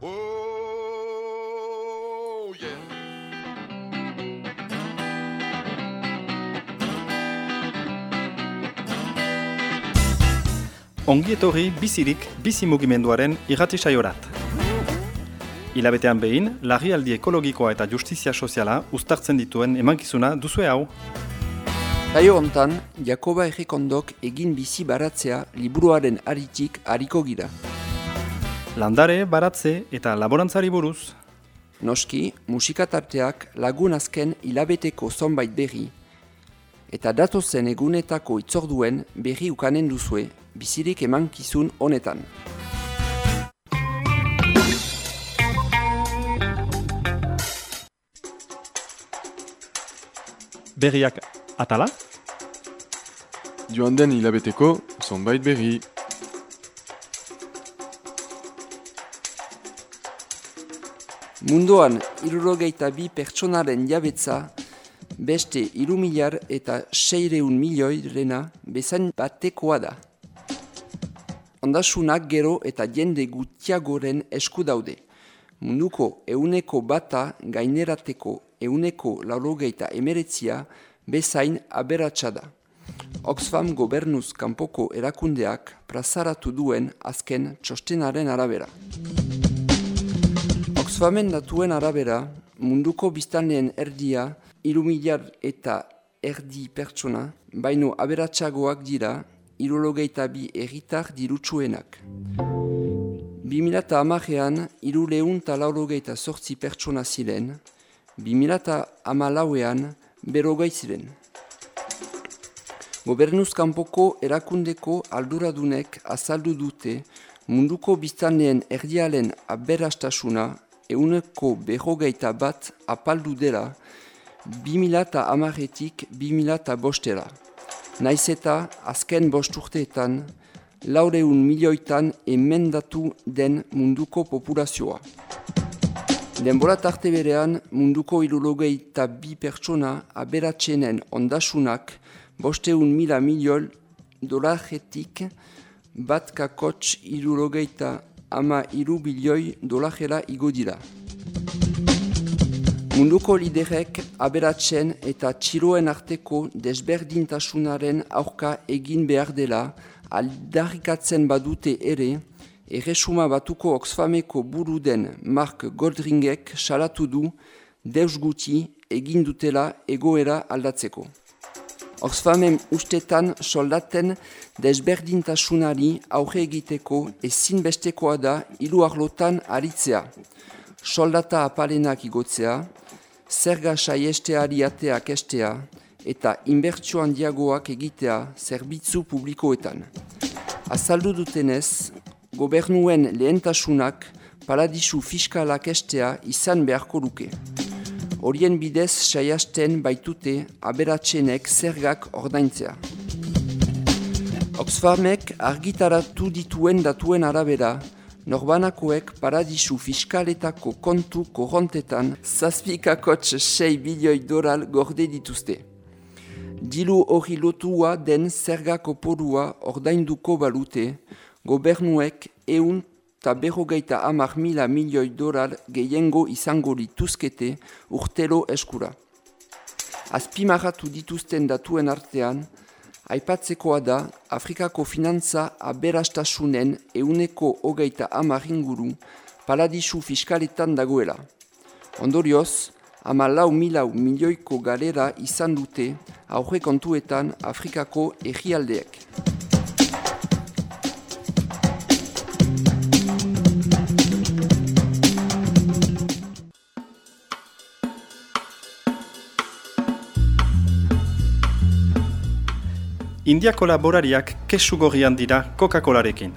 Oh, yeah. Ongi etorri bizirik bizi mugimenduaren irrati saiorat. Hilabetean behin, larrialdi ekologikoa eta justizia soziala uztartzen dituen emankizuna duzue hau. Saio hontan, Jakoba Errekondok egin bizi baratzea liburuaren aritik hariko gira. Landare, baratze eta laborantzari buruz, Noski, musikatarteak lagun azken hilabeteko zonbait berri, eta datozen egunetako itzorduen berri ukanen duzue, bizirik emankizun honetan. berriak atala, Joan den hilabeteko zonbait berri. Munduan irurogeita bi pertsonaren jabetza, beste iru milar eta seireun milioi rena bezain batekoa da. Ondasunak gero eta jende gutiagoren esku daude. Munduko euneko bata gainerateko euneko laurogeita emeretzia bezain aberatsa da. Oxfam gobernuz kanpoko erakundeak plazaratu duen azken txostenaren arabera. Oxfamen datuen arabera, munduko biztanleen erdia, iru milar eta erdi pertsona, baino aberatsagoak dira, irurogeita bi erritar dirutsuenak. 2008an, iru lehun eta laurogeita sortzi pertsona ziren, 2008an, berrogei ziren. Gobernuz kanpoko erakundeko alduradunek azaldu dute munduko biztanleen erdialen aberastasuna euneko berrogeita bat apaldu dela 2000 amaretik 2000 bostera. Naiz eta azken bost urteetan laureun milioitan emendatu den munduko populazioa. Denbora tarte berean munduko irurogeita bi pertsona aberatsenen ondasunak bosteun mila milioi dolaretik bat kakots irurogeita ama iru bilioi dolarera igo dira. Munduko liderek aberatzen eta txiroen arteko desberdintasunaren aurka egin behar dela aldarrikatzen badute ere, erresuma batuko Oxfameko buru den Mark Goldringek salatu du deus guti egin dutela egoera aldatzeko. Oxfamen ustetan soldaten desberdintasunari aurre egiteko ezinbestekoa da hiru arlotan aritzea. Soldata apalenak igotzea, zerga saiesteari ateak estea eta inbertsio handiagoak egitea zerbitzu publikoetan. Azaldu dutenez, gobernuen lehentasunak paradisu fiskalak estea izan beharko luke. Horien bidez saiasten baitute aberatsenek zergak ordaintzea. Oxfamek argitaratu dituen datuen arabera, norbanakoek paradisu fiskaletako kontu korrontetan zazpikakotx 6 bilioi doral gorde dituzte. Dilu hori lotua den zergako porua ordainduko balute, gobernuek eun eta berrogeita hamar mila milioi dolar gehiengo izango lituzkete urtero eskura. Azpimarratu dituzten datuen artean, aipatzekoa da Afrikako finantza aberastasunen euneko hogeita hamar inguru paradisu fiskaletan dagoela. Ondorioz, ama lau milau milioiko galera izan dute aurre kontuetan Afrikako egialdeek. Indiako laborariak kesu gorrian dira Coca-Colarekin.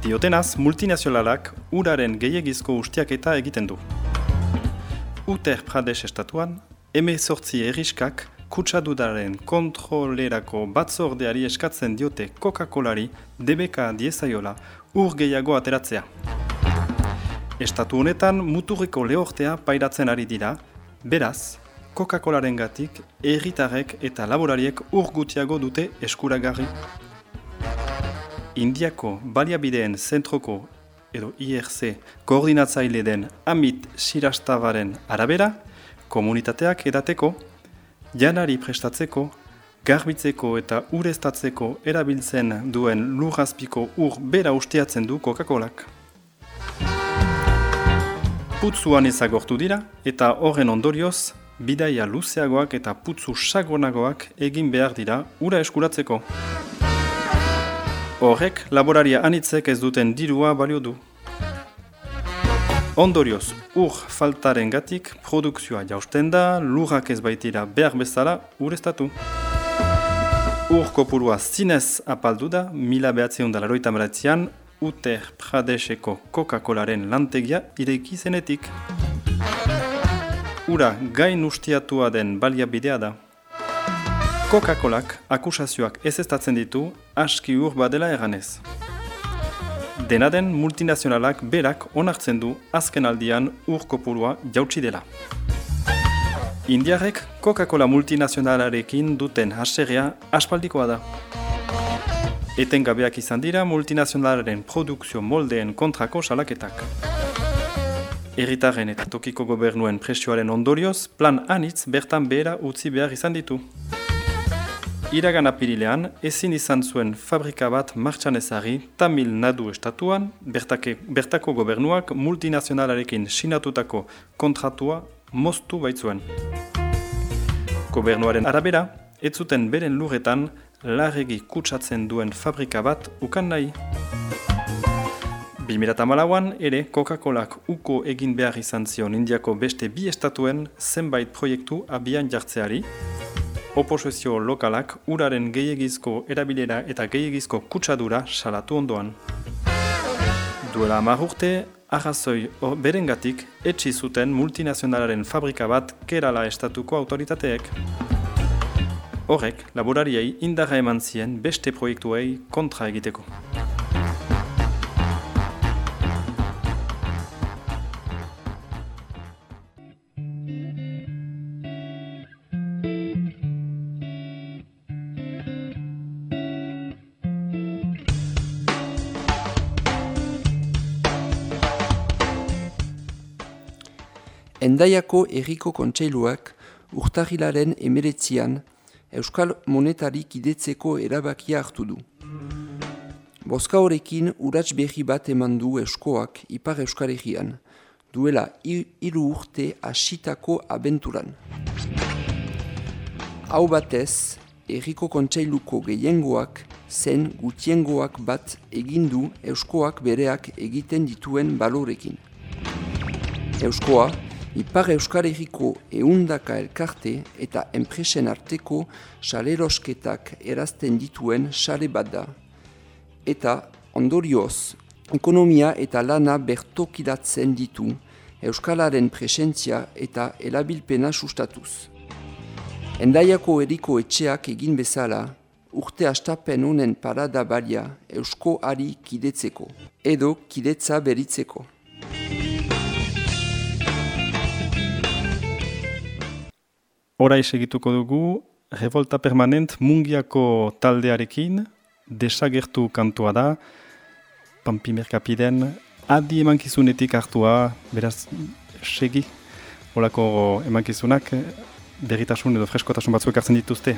Diotenaz, multinazionalak uraren gehiagizko ustiaketa egiten du. Uttar Pradesh estatuan, eme sortzi erriskak kutsadudaren kontrolerako batzordeari eskatzen diote Coca-Colari debeka diezaiola ur gehiago ateratzea. Estatu honetan muturreko lehortea pairatzen ari dira, beraz, Coca-Colaren gatik erritarrek eta laborariek ur gutiago dute eskuragarri. Indiako baliabideen zentroko edo IRC koordinatzaile den Amit Sirastabaren arabera, komunitateak edateko, janari prestatzeko, garbitzeko eta ureztatzeko erabiltzen duen lurrazpiko ur bera usteatzen du Coca-Colak. Putzuan ezagortu dira eta horren ondorioz, bidaia luzeagoak eta putzu sagonagoak egin behar dira ura eskuratzeko. Horrek, laboraria anitzek ez duten dirua balio du. Ondorioz, ur faltaren gatik produkzioa jausten da, lurrak ez baitira behar bezala urestatu. Ur kopurua zinez apaldu da, mila behatzeun da laroita maratzean, Uter Pradeseko Coca-Colaren lantegia ireki zenetik. Ura gain ustiatua den baliabidea da. Coca-Colak akusazioak ez ditu aski ur badela eganez. Dena den multinazionalak berak onartzen du azken aldian urkopurua jautsi dela. Indiarek Coca-Cola multinazionalarekin duten haserea aspaldikoa da. Etengabeak izan dira multinazionalaren produkzio moldeen kontrako salaketak. Erritaren eta tokiko gobernuen presioaren ondorioz, plan anitz bertan behera utzi behar izan ditu. Iragan apirilean, ezin izan zuen fabrika bat martxan ezari Tamil Nadu estatuan, bertake, bertako gobernuak multinazionalarekin sinatutako kontratua moztu baitzuen. Gobernuaren arabera, ez zuten beren lurretan larregi kutsatzen duen fabrika bat ukan nahi. 2008an ere Coca-Colak uko egin behar izan zion indiako beste bi estatuen zenbait proiektu abian jartzeari, oposizio lokalak uraren gehiagizko erabilera eta gehiagizko kutsadura salatu ondoan. Duela hamar urte, berengatik etxi zuten multinazionalaren fabrika bat kerala estatuko autoritateek. Horrek, laborariei indarra eman zien beste proiektuei kontra egiteko. Endaiako erriko kontseiluak urtahilaren emeretzian Euskal Monetari kidetzeko erabakia hartu du. Boska horrekin urats behi bat eman du Euskoak Ipar Euskal Herrian, duela hiru urte asitako abenturan. Hau batez, erriko kontseiluko gehiengoak zen gutiengoak bat egindu Euskoak bereak egiten dituen balorekin. Euskoa, Ipar Euskal Herriko eundaka elkarte eta enpresen arteko salerosketak erazten dituen sare bat da. Eta ondorioz, ekonomia eta lana bertokidatzen ditu Euskalaren presentzia eta elabilpena sustatuz. Endaiako eriko etxeak egin bezala, urte astapen honen parada balia Eusko ari kidetzeko, edo kidetza beritzeko. Horai segituko dugu, revolta permanent mungiako taldearekin, desagertu kantua da, Pampi Merkapiden, adi emankizunetik hartua, beraz, segi, holako emankizunak, berritasun edo freskotasun batzuk hartzen dituzte,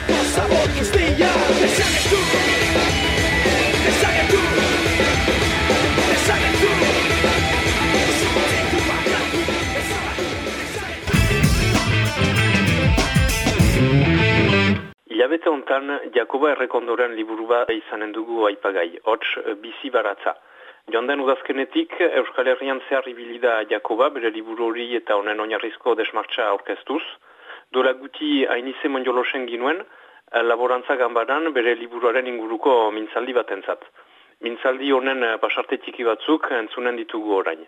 Akabatzeko zabor guztia Desagetu Desagetu Desagetu Zutitu bakatu Desagetu Desagetu Ilabete hontan, Jakoba Errekondoren liburu bat izanen dugu aipagai, hots bizi baratza. Jonden udazkenetik, Euskal Herrian zehar ibili da Jakoba, bere liburu hori eta honen oinarrizko desmartza aurkeztuz. Dola guti hainize monjolosen ginuen, eh, laborantza gambaran bere liburuaren inguruko mintzaldi batentzat. Mintzaldi honen eh, pasarte txiki batzuk entzunen ditugu orain.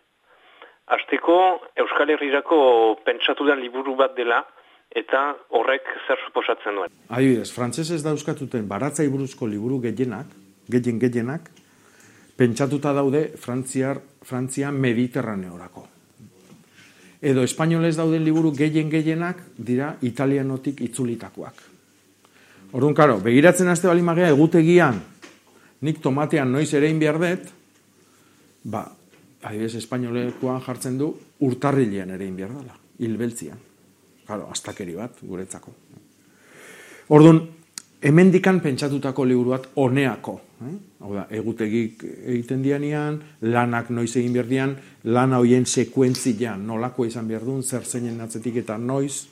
Azteko, Euskal Herrirako pentsatu den liburu bat dela, eta horrek zer suposatzen duen. Adibidez, frantsesez dauzkatuten baratzai buruzko liburu gehienak, gehien gehienak, pentsatuta daude Frantziar, Frantzia mediterraneorako. Edo espainolez dauden liburu gehien gehienak dira italianotik itzulitakoak. Orduan, karo, begiratzen haste bali magea egutegian, nik tomatean noiz erein behar dut, ba, adibidez, espainolekoan jartzen du urtarrilean erein behar dela, hilbeltzian. Claro, astakeri bat guretzako. Orduan, hemendikan pentsatutako liburu bat oneako. Eh? Hau da, egutegik egiten dianean, lanak noiz egin behar dian, lana hoien sekuentzian, nolako izan behar duen, zer zeinen atzetik eta noiz.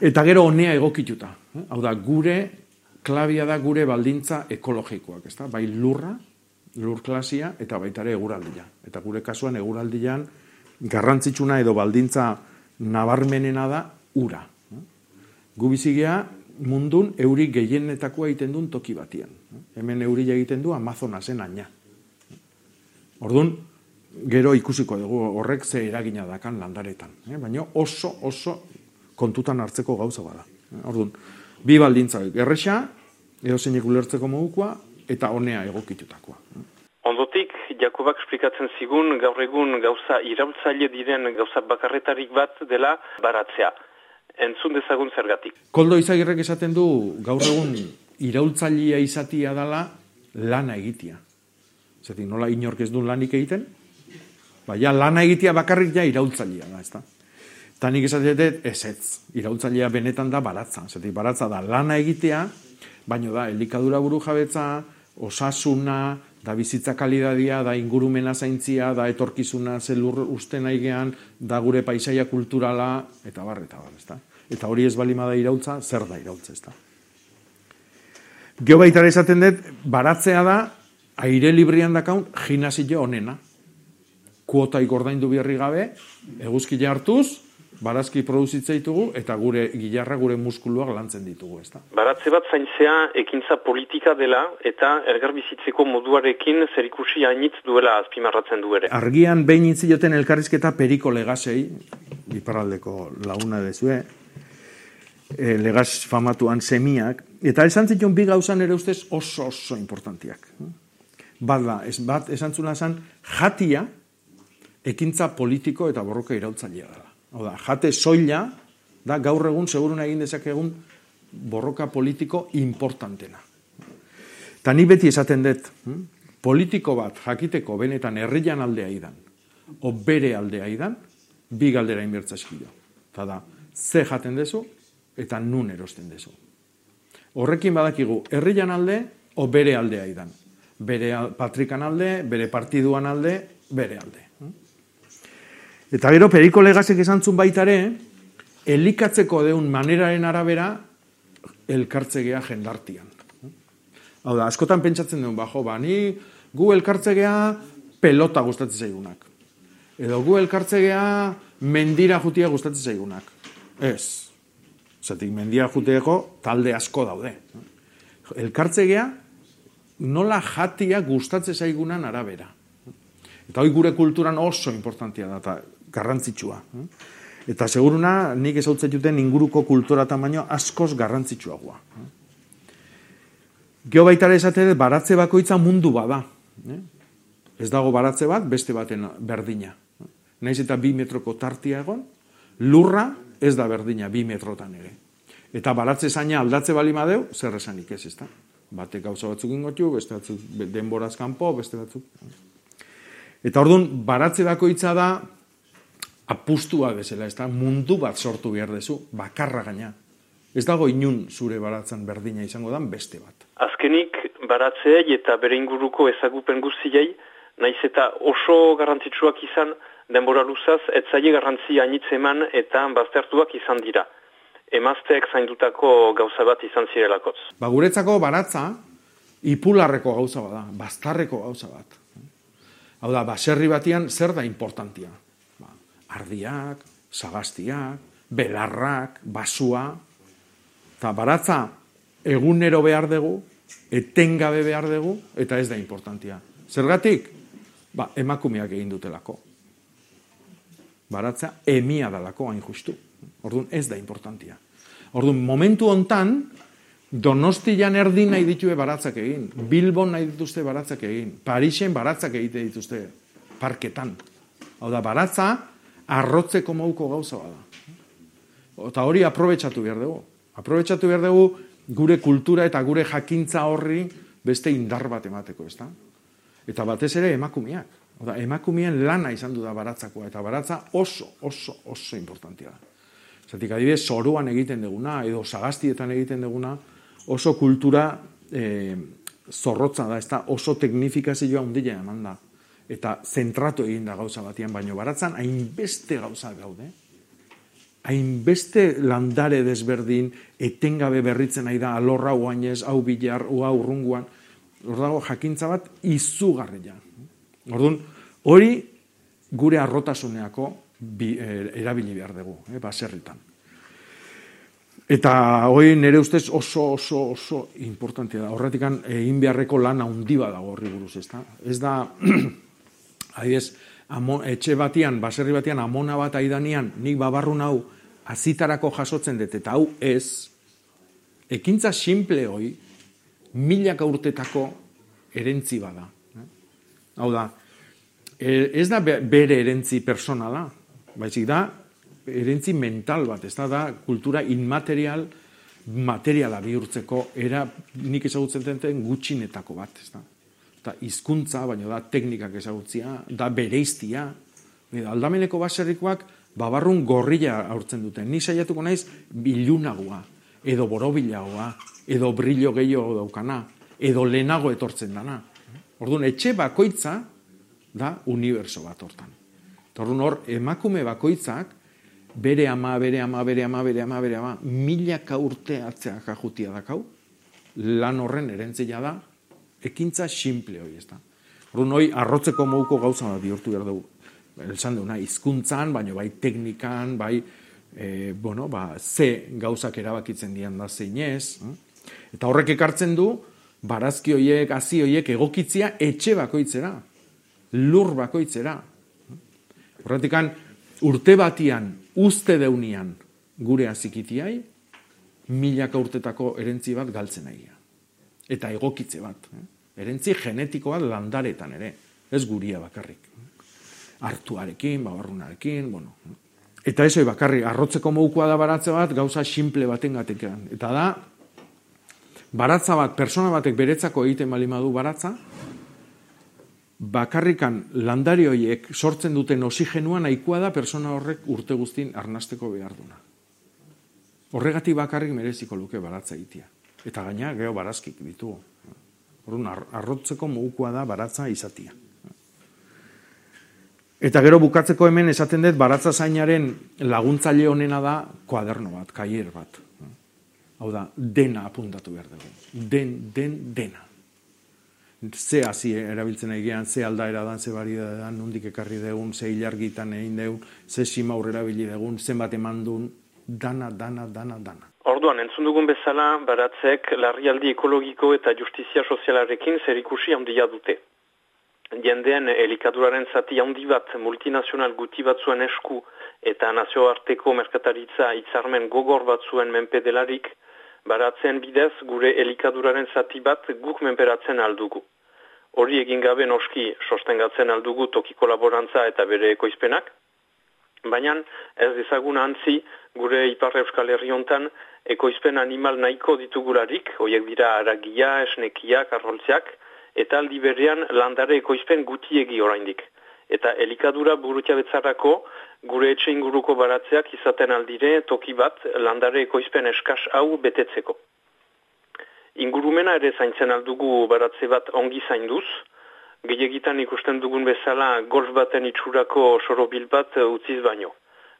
Eta gero onea egokituta. Hau da, gure, klabia da gure baldintza ekologikoak, ezta? Bai lurra, lur klasia, eta baita ere eguraldia. Eta gure kasuan eguraldian garrantzitsuna edo baldintza nabarmenena da ura. Gu bizigea mundun euri gehienetakoa egiten duen toki batian. Hemen euri egiten du Amazonasen aina. Orduan, gero ikusiko dugu horrek ze eragina dakan landaretan. Eh? Baina oso, oso kontutan hartzeko gauza bada. Orduan, bi baldintza erresa, edo zeinek ulertzeko modukoa, eta honea egokitutakoa. Ondotik, Jakobak esplikatzen zigun gaur egun gauza iraultzaile diren gauza bakarretarik bat dela baratzea. Entzun dezagun zergatik. Koldo izagirrek esaten du gaur egun iraultzailea izatia dala lana egitea. Zatik, nola inork ez du lanik egiten? Ba, ja, lana egitea bakarrik ja iraultzailea da, ezta? Eta nik esaten dut, ez ez, iraultzailea benetan da baratza. Zatik, baratza da lana egitea, baino da, elikadura buru jabetza, osasuna, da bizitza kalidadia, da ingurumena zaintzia, da etorkizuna zelur uste nahi gean, da gure paisaia kulturala, eta bar, eta bar, ezta? Eta hori ez balima da irautza, zer da irautza, ezta? Geo baitara esaten dut, baratzea da, aire librian dakaun, gimnasio onena. Kuota ikordaindu biherri gabe, eguzkile hartuz, barazki produzitza ditugu, eta gure gilarra, gure muskuluak lantzen ditugu, ezta? Baratze bat zaintzea ekintza politika dela eta elgarbizitzeko moduarekin zerikusi hainitz duela azpimarratzen du ere. Argian behin itzioten elkarrizketa periko legasei, iparraldeko launa dezue, e, legas famatuan semiak, eta esan zituen bi gauzan ere ustez oso oso importantiak. Bat da, ez, bat esan zuna esan, jatia ekintza politiko eta borroka irautzailea dela. Hau da, jate soila da gaur egun segurun egin dezakegun borroka politiko importantena. Eta ni beti esaten dut, hm? politiko bat jakiteko benetan herrian aldea idan, o bere aldea idan, bi galdera inbertza eskio. Eta da, ze jaten dezu, eta nun erosten dezu. Horrekin badakigu, herrian alde, o bere aldea idan. Bere patrikan alde, bere partiduan alde, bere alde. Eta gero, periko legasek esan zun baitare, elikatzeko deun maneraren arabera, elkartzegea jendartian. Hau da, askotan pentsatzen duen, ba, jo, ba, ni gu elkartzegea pelota gustatzen zaigunak. Edo gu elkartzegea mendira jutia gustatzen zaigunak. Ez. Zatik, mendira juteeko talde asko daude. Elkartzegea nola jatia gustatzen zaigunan arabera. Eta hoi gure kulturan oso importantia da, eta garrantzitsua. Eta seguruna, nik ezautzen duten inguruko kultura tamaino askoz garrantzitsuagoa. Geo baitara esate baratze bakoitza mundu bada. Ez dago baratze bat, beste baten berdina. Naiz eta bi metroko tartia egon, lurra ez da berdina bi metrotan ere. Eta baratze zaina aldatze bali madeu, zer esanik ez, ezta? Batek gauza batzuk ingotu, beste batzuk denboraz kanpo, beste batzuk. Eta orduan, baratze bakoitza da, apustua bezala, ezta? Mundu bat sortu behar dezu, bakarra gaina. Ez dago inun zure baratzen berdina izango dan beste bat. Azkenik, baratzeei eta bere inguruko ezagupen guztiei, naiz eta oso garrantzitsuak izan, denbora luzaz, etzaile garrantzi hainitz eta baztertuak izan dira. Emazteek zaindutako gauza bat izan zirelakotz. Ba, guretzako baratza, ipularreko gauza bada, bastarreko gauza bat. Hau da, baserri batian zer da importantia? Ardiak, sagaztiak, belarrak, basua, eta baratza egunero behar dugu, etengabe behar dugu, eta ez da importantia. Zergatik? Ba, emakumeak egin dutelako. Baratza emia dalako hain justu. Orduan ez da importantia. Orduan, momentu hontan, Donostian erdi nahi ditue baratzak egin, Bilbon nahi dituzte baratzak egin, Parisen baratzak egite dituzte parketan. Hau da, baratza arrotzeko mauko gauza bada. Eta hori aprobetsatu behar dugu. Aprobetsatu behar dugu gure kultura eta gure jakintza horri beste indar bat emateko, ezta? Eta batez ere emakumeak. Oda, emakumeen lana izan du da baratzakoa, eta baratza oso, oso, oso importantia da. Zatik, adibidez, soroan egiten duguna, edo sagastietan egiten duguna, oso kultura e, zorrotza da, ez da oso teknifikazioa hundila eman da. Eta zentratu egin da gauza batian, baino baratzan hainbeste gauza gaude. Hainbeste landare desberdin, etengabe berritzen nahi da, alorra uainez, hau bilar, hau urrunguan, hor dago jakintza bat izugarria. Orduan, hori gure arrotasuneako bi, e, erabili behar dugu, eh, baserritan. Eta hori nire ustez oso oso oso importantea da. Horretik egin beharreko lan handi dago horri buruz, ez da? Ez da, adibidez, etxe batian, baserri batian, amona bat aidanean, nik babarrun hau azitarako jasotzen dut, eta hau ez, ekintza simple hoi, milaka urtetako erentzi bada. Hau da, e, ez da bere erentzi personala, baizik da, erentzi mental bat, ez da, da kultura inmaterial, materiala bihurtzeko, era nik ezagutzen den gutxinetako bat, ez da. Eta hizkuntza, baina da teknikak ezagutzia, da bereiztia, aldameneko baserrikoak babarrun gorrila aurtzen duten. Ni saiatuko naiz bilunagoa, edo borobilagoa, edo brillo gehiago daukana, edo lehenago etortzen dana. Orduan, etxe bakoitza da uniberso bat hortan. Orduan hor, emakume bakoitzak, bere ama, bere ama, bere ama, bere ama, bere ama, milaka urte atzea kajutia dakau, lan horren erentzia da, ekintza simple hori, ez da. Horren hori, arrotzeko mouko gauza da bihurtu behar dugu. Elzan duna, izkuntzan, baino bai teknikan, bai, e, bueno, ba, ze gauzak erabakitzen dian da zeinez. Eh? Eta horrek ekartzen du, barazki horiek, hazi horiek egokitzia etxe bakoitzera, lur bakoitzera. Horretikan, urte batian uste deunian gure azikitiai, milaka urtetako erentzi bat galtzen nahi. Eta egokitze bat. Eh? Erentzi genetiko bat landaretan ere, ez guria bakarrik. Artuarekin, babarrunarekin, bueno. Eta ez bakarrik, arrotzeko moukua da baratze bat, gauza simple baten gatekean. Eta da, baratza bat, persona batek beretzako egiten balimadu baratza, bakarrikan landari horiek sortzen duten oxigenua nahikoa da persona horrek urte guztin arnasteko behar duna. Horregatik bakarrik mereziko luke baratza itia. Eta gaina, geho barazkik ditugu. Horren, arrotzeko mugukoa da baratza izatia. Eta gero bukatzeko hemen esaten dut baratza zainaren laguntzaile honena da kuaderno bat, kaier bat. Hau da, dena apuntatu behar dugu. Den, den, dena ze hasi erabiltzen egian, ze aldaera dan, ze bari da nondik ekarri degun, ze ilargitan egin degun, ze sima aurrera bili degun, zenbat eman duen, dana, dana, dana, dana. Orduan, entzun dugun bezala, baratzek, larrialdi ekologiko eta justizia sozialarekin zer ikusi handia dute. Jendean, elikaduraren zati handi bat multinazional guti batzuen esku eta nazioarteko merkataritza itzarmen gogor batzuen menpedelarik, baratzen bidez gure elikaduraren zati bat guk menperatzen aldugu. Hori egin gabe noski sostengatzen aldugu toki kolaborantza eta bere ekoizpenak, baina ez dezagun antzi gure Ipar Euskal Herri hontan ekoizpen animal nahiko ditugularik, hoiek dira aragia, esnekiak, arroltziak, eta aldi berean landare ekoizpen gutiegi oraindik. Eta elikadura burutia betzarako gure etxe inguruko baratzeak izaten aldire toki bat landare ekoizpen eskas hau betetzeko. Ingurumena ere zaintzen aldugu baratze bat ongi zainduz, Gehiagitan ikusten dugun bezala golf baten itxurako sorobil bat utziz baino.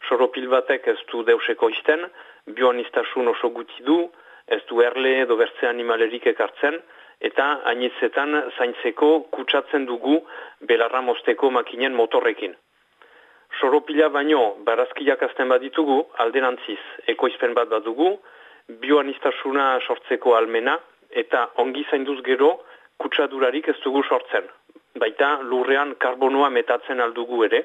Soropil batek ez du deuseko izten, bioanistasun oso guti du, ez du erle edo bertze animalerik ekartzen, eta hainitzetan zaintzeko kutsatzen dugu belarra mozteko makinen motorrekin. Soropila baino barazkiak azten baditugu, alderantziz, ekoizpen bat badugu, bioanistasuna sortzeko almena, eta ongi zainduz gero kutsadurarik ez dugu sortzen baita lurrean karbonoa metatzen aldugu ere,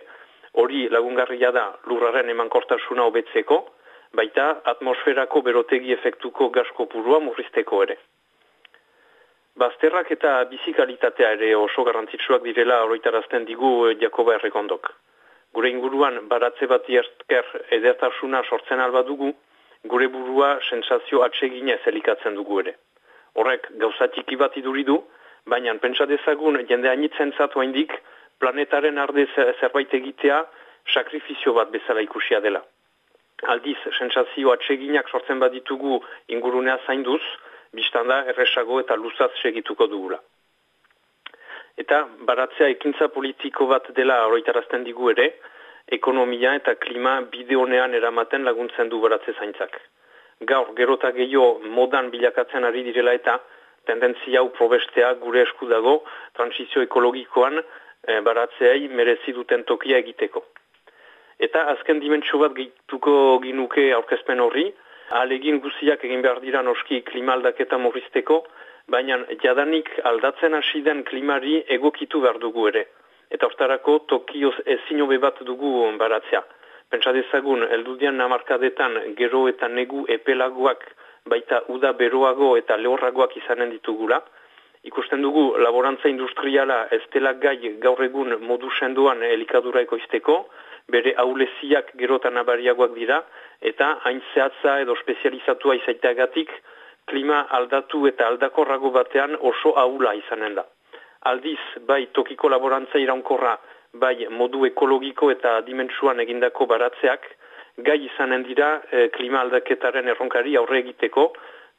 hori lagungarria da lurraren emankortasuna hobetzeko, baita atmosferako berotegi efektuko gasko purua murrizteko ere. Bazterrak eta bizikalitatea ere oso garrantzitsuak direla oroitarazten digu eh, Jakoba errekondok. Gure inguruan baratze bat iertker edertasuna sortzen alba dugu, gure burua sensazio atseginez elikatzen dugu ere. Horrek gauzatiki bat iduridu, baina pentsa dezagun jende hainitzen zatu haindik planetaren arde zerbait egitea sakrifizio bat bezala ikusia dela. Aldiz, sensazio atseginak sortzen baditugu ingurunea zainduz, biztanda erresago eta luzaz segituko dugula. Eta baratzea ekintza politiko bat dela oroitarazten digu ere, ekonomia eta klima bideonean eramaten laguntzen du baratze zaintzak. Gaur, gerota gehiago modan bilakatzen ari direla eta tendentzia hau probestea gure esku dago transizio ekologikoan e, baratzeai merezi duten tokia egiteko. Eta azken dimentsio bat gehituko ginuke aurkezpen horri, alegin guziak egin behar dira noski klima aldaketa morrizteko, baina jadanik aldatzen hasi den klimari egokitu behar dugu ere. Eta hortarako tokioz ezin bat dugu baratzea. Pentsa dezagun, eldudian namarkadetan gero eta negu epelagoak baita uda beroago eta lehorragoak izanen ditugula. Ikusten dugu laborantza industriala ez dela gai gaur egun modu senduan elikadura ekoizteko, bere auleziak gerotan abariagoak dira, eta hain zehatza edo spezializatua izaiteagatik klima aldatu eta aldakorrago batean oso aula izanen da. Aldiz, bai tokiko laborantza iraunkorra, bai modu ekologiko eta dimentsuan egindako baratzeak, gai izanen dira e, klima aldaketaren erronkari aurre egiteko,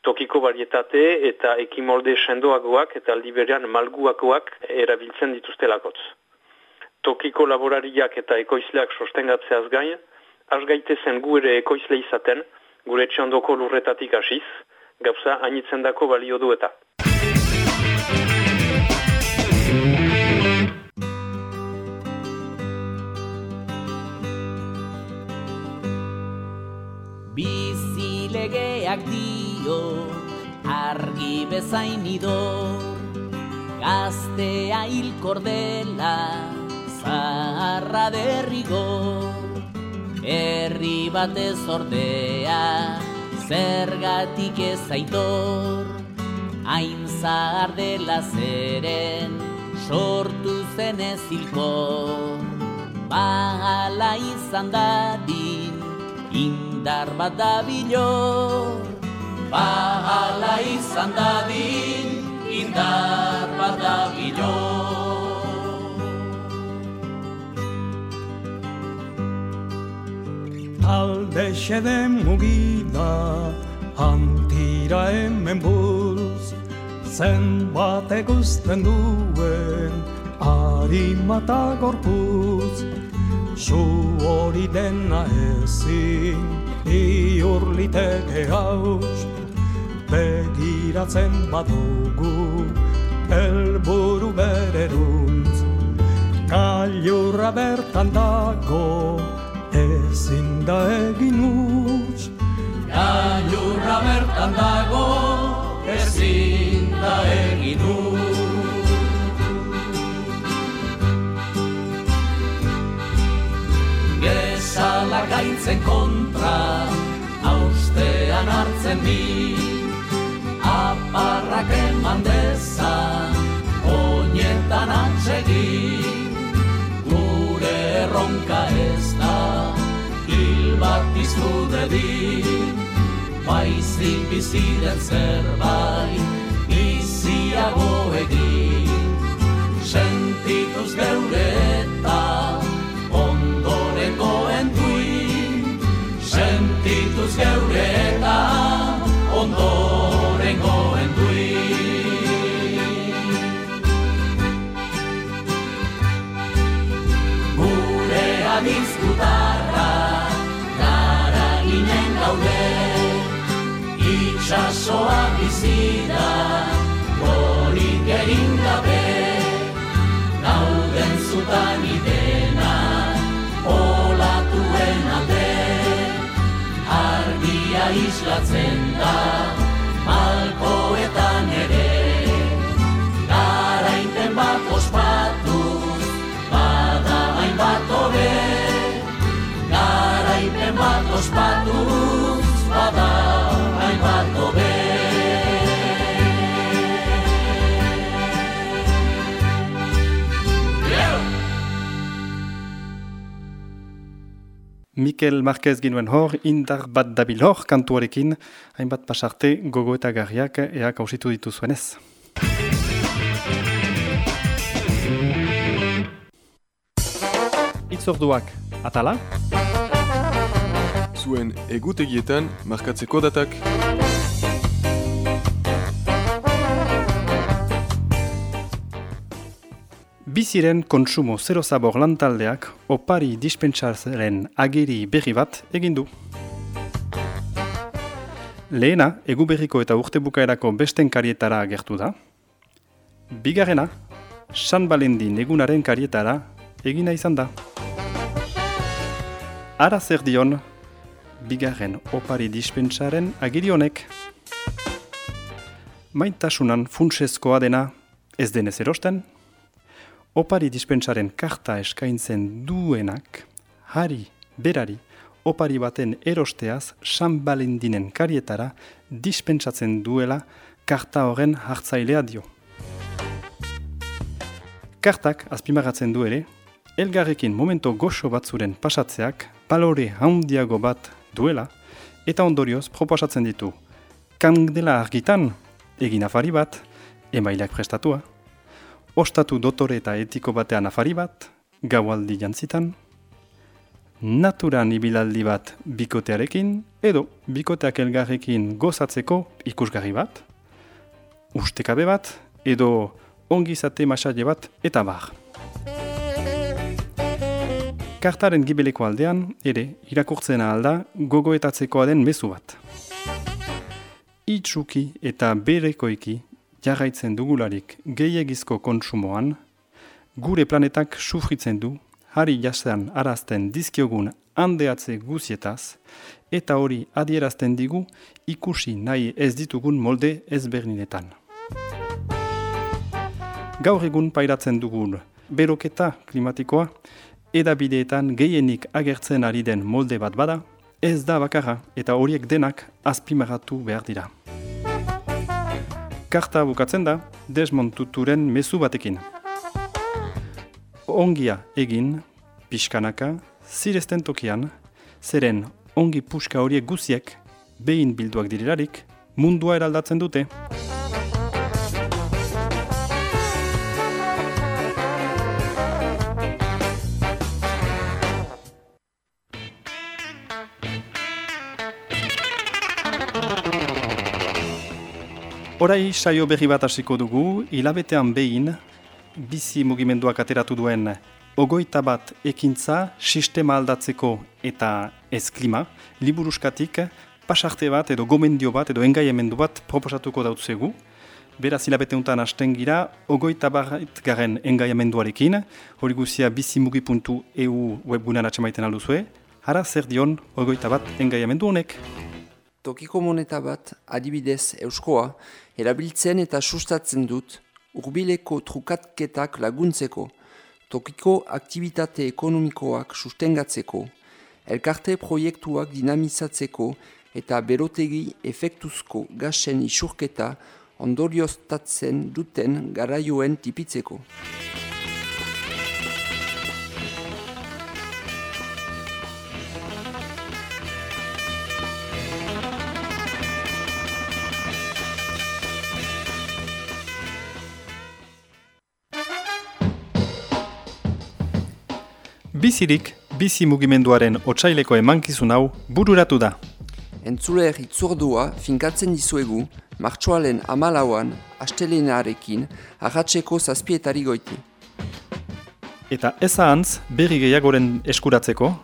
tokiko barietate eta ekimolde sendoagoak eta aldi berean malguakoak erabiltzen dituzte lakotz. Tokiko laborariak eta ekoizleak sostengatzeaz gain, az gaitezen gu ere ekoizle izaten, gure txandoko lurretatik hasiz, gauza hainitzen dako balio du eta. legeak dio argi bezain ido gaztea hilkor dela zaharra derrigo herri batez ordea zergatik ez aitor. Hain zahar dela zeren sortu zen ez hilkor bahala izan dadin indar bat da Bahala izan dadin indar bat da bilor Alde xede mugida antira hemen buruz Zen bat egusten duen harimata gorpuz Zu hori dena ezin Iur liteke haus Begiratzen badugu Elburu bereruntz Gailurra bertan dago Ezin da egin utz. Gailurra bertan dago Ezin da egin utz. Bezala gaintzen kontra Austean hartzen bi. Aparrak eman dezan Oinetan atsegi Gure erronka ez da Hil bat zu dedin Baizik biziren zerbait Biziago egin Sentituz geure Plazenta. Mikel Marquez ginuen hor, indar bat dabil hor kantuarekin, hainbat pasarte gogo eta garriak eak hausitu dituzuenez. Itzorduak atala, Zuen egutegietan markatzeko datak. Biziren kontsumo zero zabor lantaldeak opari dispentsaren agiri berri bat egin du. Lehena, eguberriko eta urtebukaerako besten karietara agertu da. Bigarrena, San Balendin egunaren karietara egina izan da. Ara zer dion, bigarren opari dispentsaren agiri honek. Maitasunan funtsezkoa dena ez denez erosten, opari dispentsaren karta eskaintzen duenak, hari, berari, opari baten erosteaz San Balendinen karietara dispentsatzen duela karta horren hartzailea dio. Kartak azpimagatzen du ere, elgarrekin momento goxo batzuren pasatzeak balore handiago bat duela eta ondorioz proposatzen ditu kandela argitan egin afari bat, emaileak prestatua, ostatu dotore eta etiko batean afari bat, gaualdi jantzitan, naturan ibilaldi bat bikotearekin, edo bikoteak elgarrekin gozatzeko ikusgarri bat, ustekabe bat, edo ongizate masaile bat, eta bar. Kartaren gibeleko aldean, ere, irakurtzena alda gogoetatzekoa den mezu bat. Itxuki eta berekoiki jarraitzen dugularik gehiagizko kontsumoan, gure planetak sufritzen du, hari jasean arazten dizkiogun handeatze guzietaz, eta hori adierazten digu ikusi nahi ez ditugun molde ezberdinetan. Gaur egun pairatzen dugun beroketa klimatikoa, edabideetan gehienik agertzen ari den molde bat bada, ez da bakarra eta horiek denak azpimarratu behar dira. Karta bukatzen da, Desmond Tuturen mezu batekin. Ongia egin, pixkanaka, zirezten tokian, zeren ongi puska horiek guziek, behin bilduak direlarik, mundua eraldatzen dute. Horai saio berri bat hasiko dugu, hilabetean behin, bizi mugimenduak ateratu duen ogoita bat ekintza, sistema aldatzeko eta ez klima, liburuskatik, pasarte bat edo gomendio bat edo engaiamendu bat proposatuko dautzegu. Beraz hilabete honetan hasten gira, ogoita bat garen engaiamenduarekin, hori guzia bizimugi.eu webgunean atxemaiten alduzue, hara zer dion ogoita bat engaiamendu honek. Tokiko moneta bat, adibidez euskoa, erabiltzen eta sustatzen dut, urbileko trukatketak laguntzeko, tokiko aktivitate ekonomikoak sustengatzeko, elkarte proiektuak dinamizatzeko eta berotegi efektuzko gasen isurketa ondorioztatzen duten garaioen tipitzeko. Bizirik, bizi mugimenduaren otsaileko emankizun hau bururatu da. Entzuler itzordua finkatzen dizuegu, martxoalen amalauan, astelenarekin, ahatzeko zazpietari goiti. Eta ez ahantz, berri gehiagoren eskuratzeko,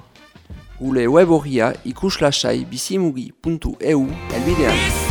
Gule web horria ikuslasai bizimugi.eu elbidean.